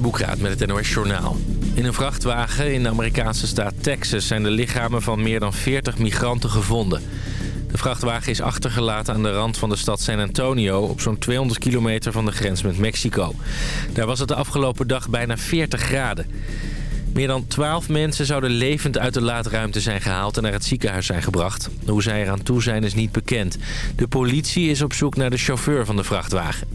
Boekraat met het NOS Journaal. In een vrachtwagen in de Amerikaanse staat Texas zijn de lichamen van meer dan 40 migranten gevonden. De vrachtwagen is achtergelaten aan de rand van de stad San Antonio... op zo'n 200 kilometer van de grens met Mexico. Daar was het de afgelopen dag bijna 40 graden. Meer dan 12 mensen zouden levend uit de laadruimte zijn gehaald en naar het ziekenhuis zijn gebracht. Hoe zij eraan toe zijn is niet bekend. De politie is op zoek naar de chauffeur van de vrachtwagen.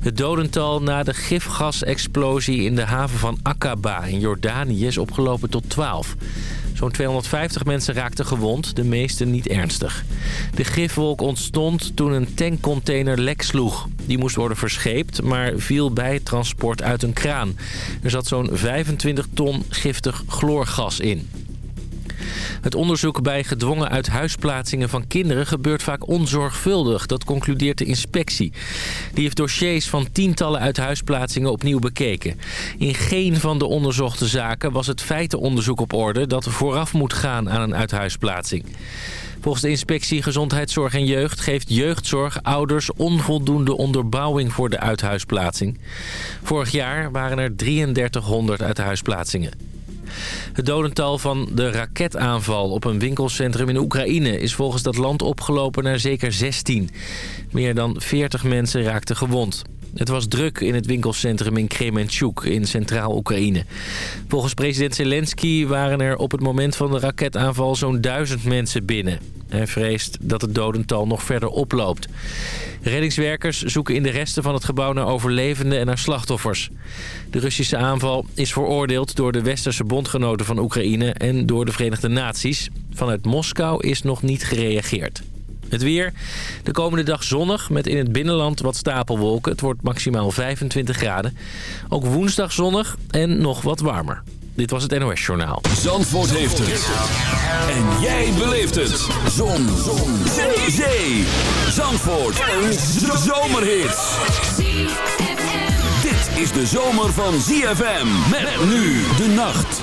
Het dodental na de gifgasexplosie in de haven van Aqaba in Jordanië is opgelopen tot 12. Zo'n 250 mensen raakten gewond, de meeste niet ernstig. De gifwolk ontstond toen een tankcontainer lek sloeg. Die moest worden verscheept, maar viel bij het transport uit een kraan. Er zat zo'n 25 ton giftig chloorgas in. Het onderzoek bij gedwongen uithuisplaatsingen van kinderen gebeurt vaak onzorgvuldig. Dat concludeert de inspectie. Die heeft dossiers van tientallen uithuisplaatsingen opnieuw bekeken. In geen van de onderzochte zaken was het feitenonderzoek op orde... dat vooraf moet gaan aan een uithuisplaatsing. Volgens de inspectie Gezondheidszorg en Jeugd geeft jeugdzorg ouders onvoldoende onderbouwing voor de uithuisplaatsing. Vorig jaar waren er 3300 uithuisplaatsingen. Het dodental van de raketaanval op een winkelcentrum in Oekraïne... is volgens dat land opgelopen naar zeker 16. Meer dan 40 mensen raakten gewond. Het was druk in het winkelcentrum in Kremenchuk in centraal Oekraïne. Volgens president Zelensky waren er op het moment van de raketaanval zo'n duizend mensen binnen. Hij vreest dat het dodental nog verder oploopt. Reddingswerkers zoeken in de resten van het gebouw naar overlevenden en naar slachtoffers. De Russische aanval is veroordeeld door de westerse bondgenoten van Oekraïne en door de Verenigde Naties. Vanuit Moskou is nog niet gereageerd. Het weer. De komende dag zonnig met in het binnenland wat stapelwolken. Het wordt maximaal 25 graden. Ook woensdag zonnig en nog wat warmer. Dit was het NOS Journaal. Zandvoort heeft het. En jij beleeft het. Zon. Zon. Zee. Zee. Zandvoort. Een zomerhit. Dit is de zomer van ZFM. Met nu de nacht.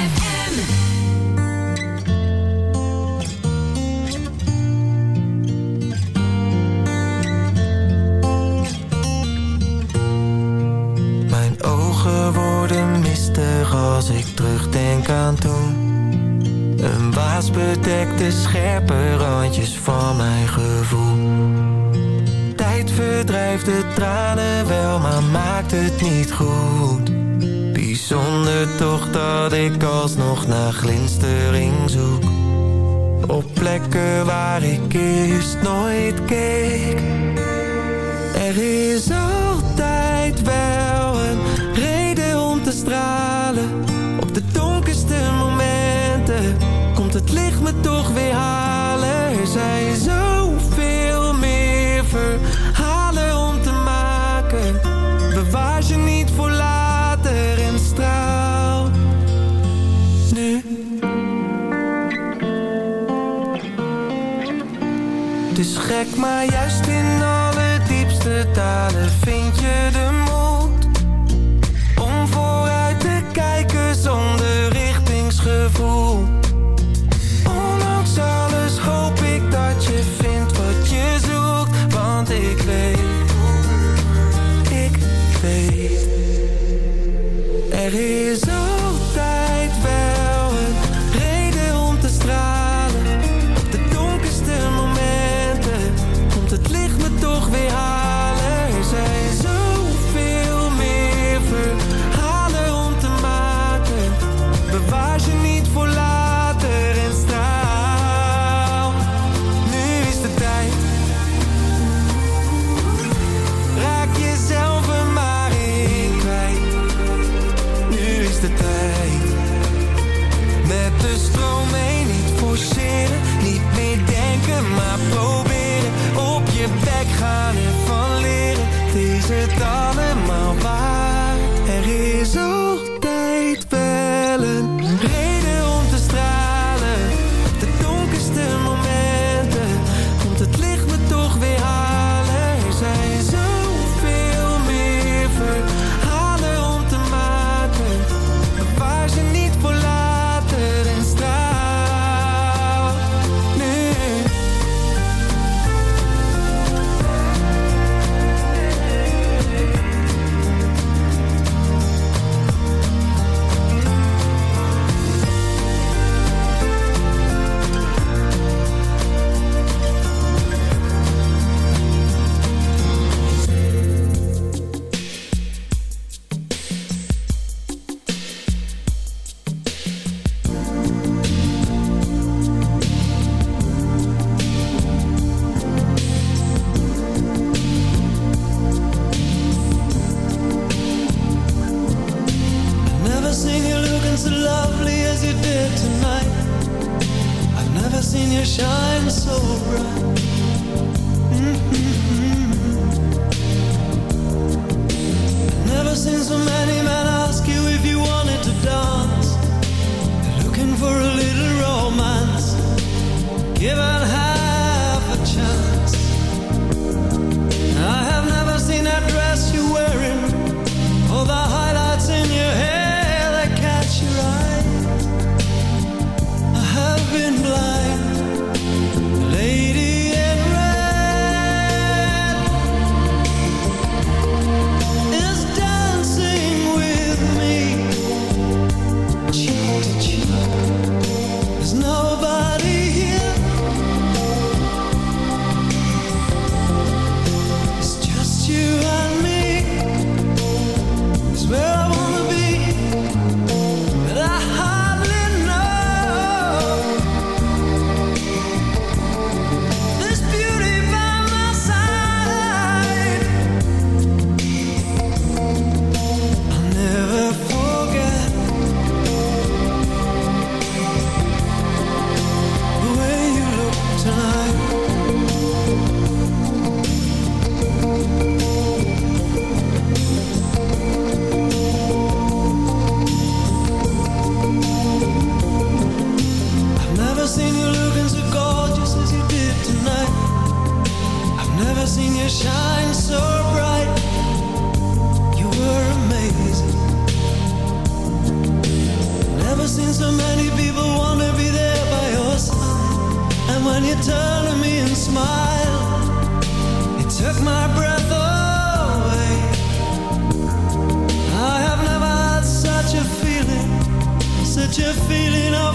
Bijzonder toch dat ik alsnog naar glinstering zoek. Op plekken waar ik eerst nooit keek. plek, maar juist in alle diepste dalen shine so bright. So many people want to be there by your side. And when you turn to me and smile, it took my breath away. I have never had such a feeling, such a feeling of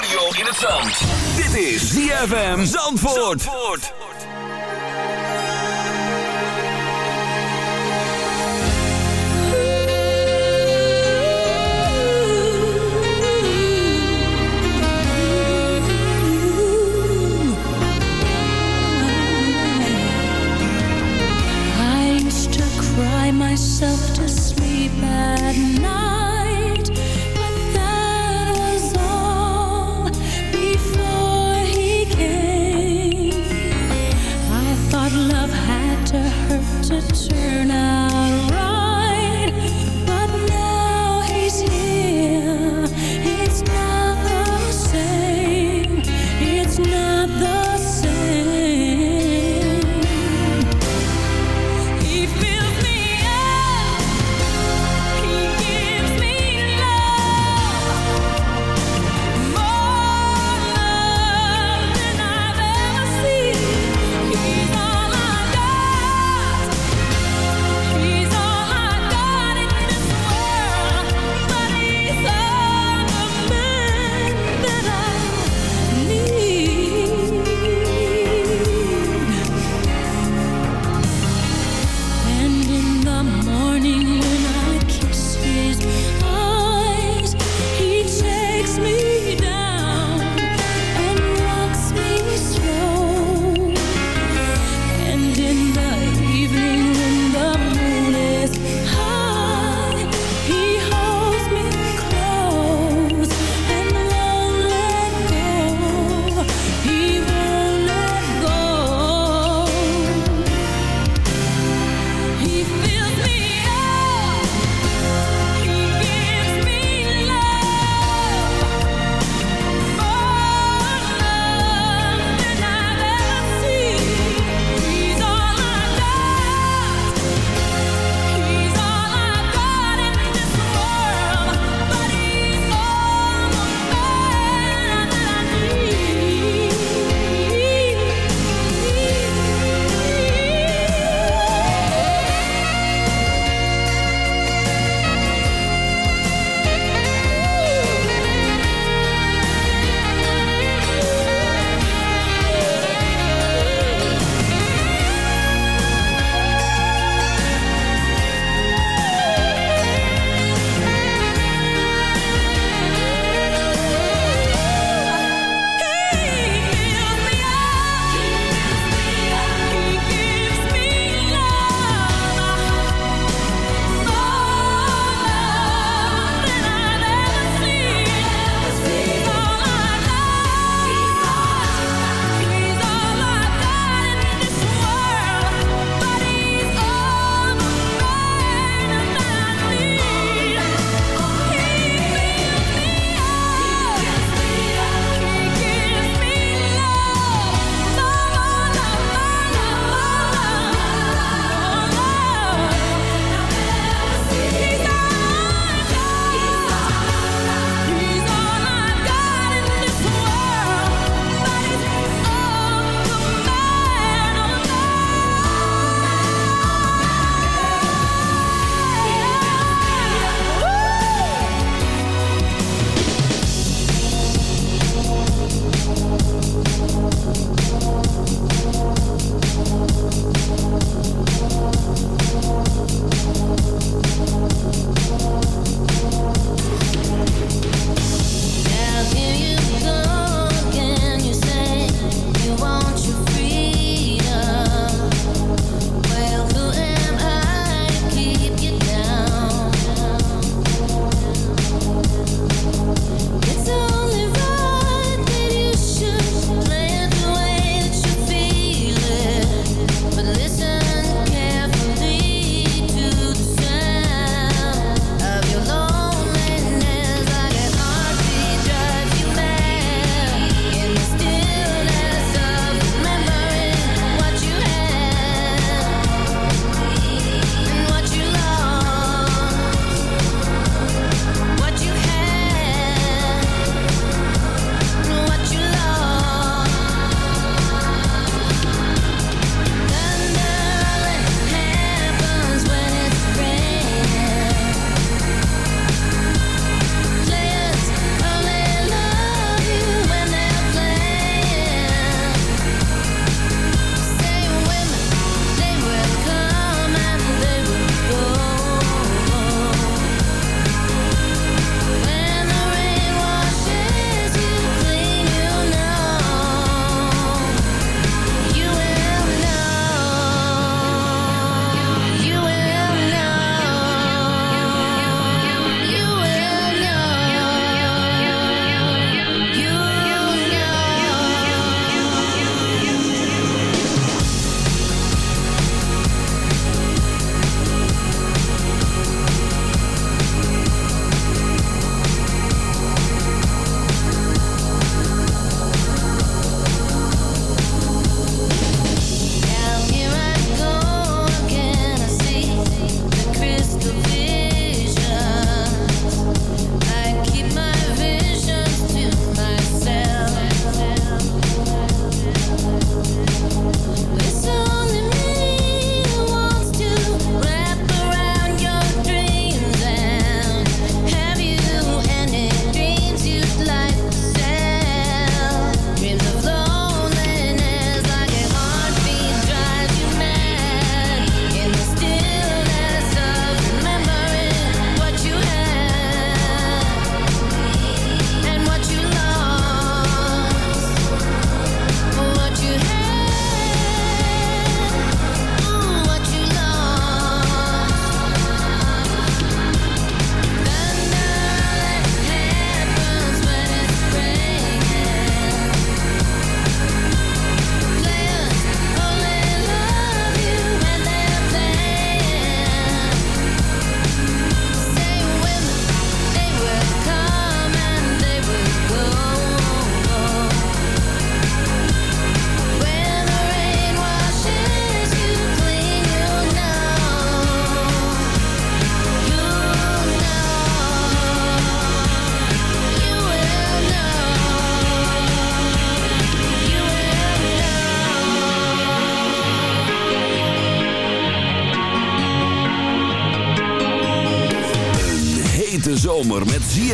radio in het zand. Dit is ZFM Zandvoort. Zandvoort. I'm myself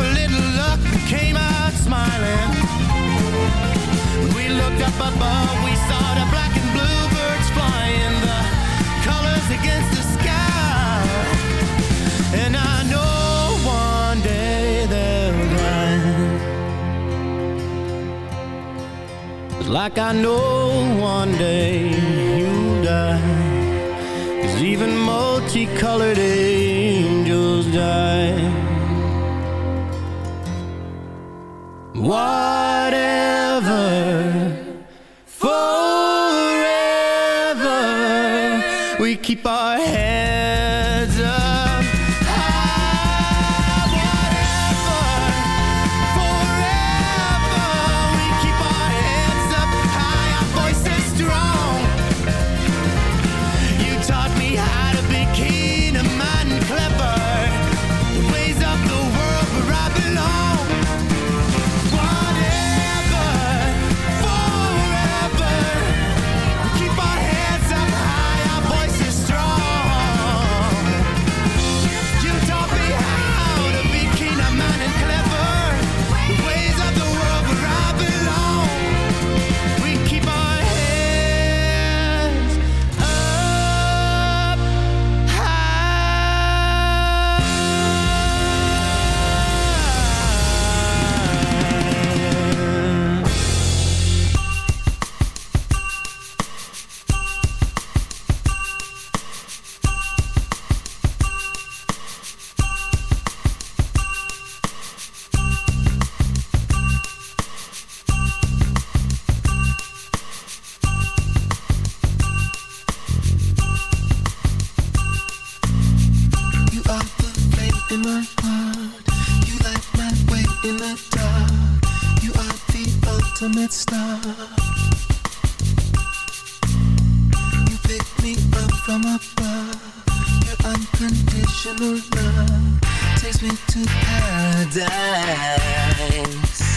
a little luck came out smiling. We looked up above, we saw the black and flying, the colors against the sky. And I know one day they'll die. It's like I know one day you'll die. Cause even multicolored What? eyes.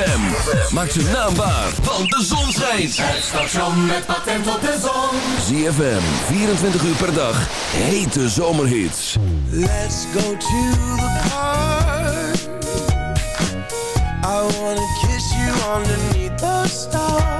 ZFM. Maak zijn naam waar, want de zon schijnt. Het station met patent op de zon. ZFM, 24 uur per dag. Hete zomerhits. Let's go to the park. I wanna kiss you underneath the stars.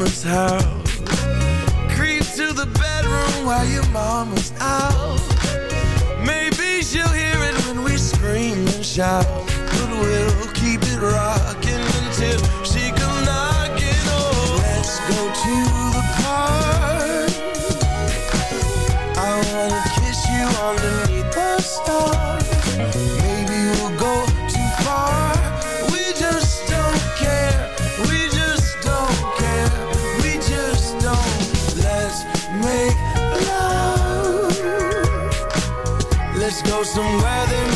Mama's house. Creep to the bedroom while your mama's out. Maybe she'll hear it when we scream and shout. But we'll keep it rocking until she comes knocking. Oh, let's go to the park. I wanna somewhere they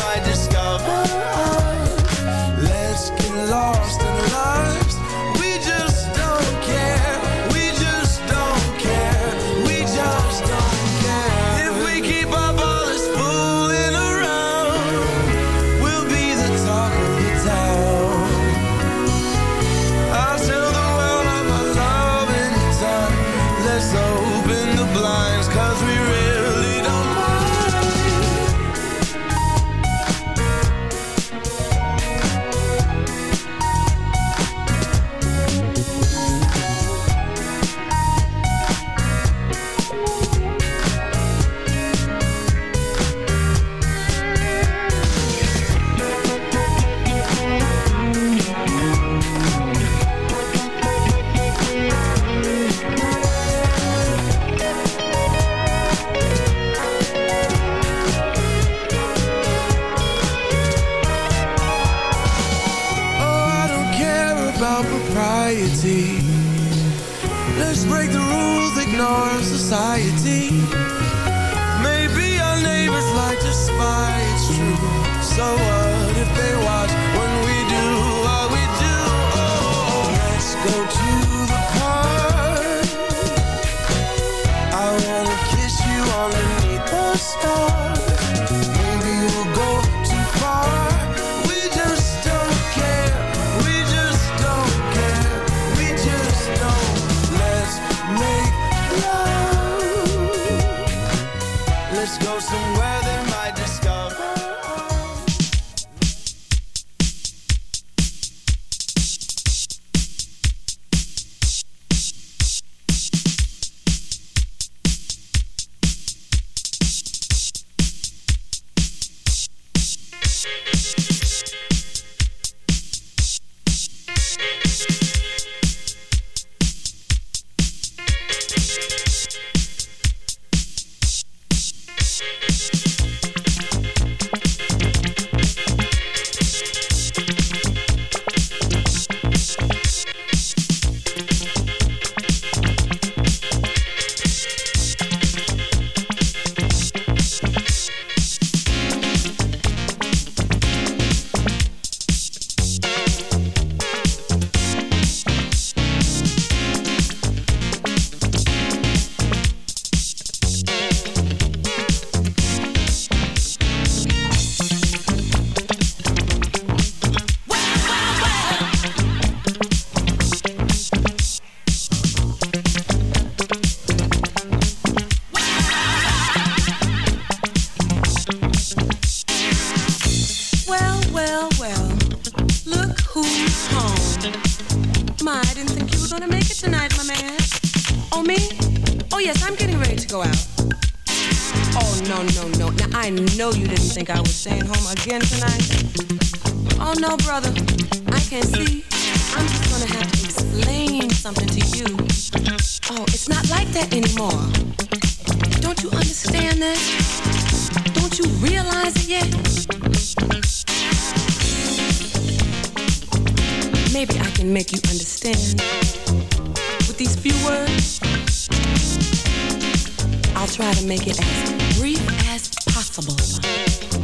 Don't you realize it yet? Maybe I can make you understand with these few words. I'll try to make it as brief as possible.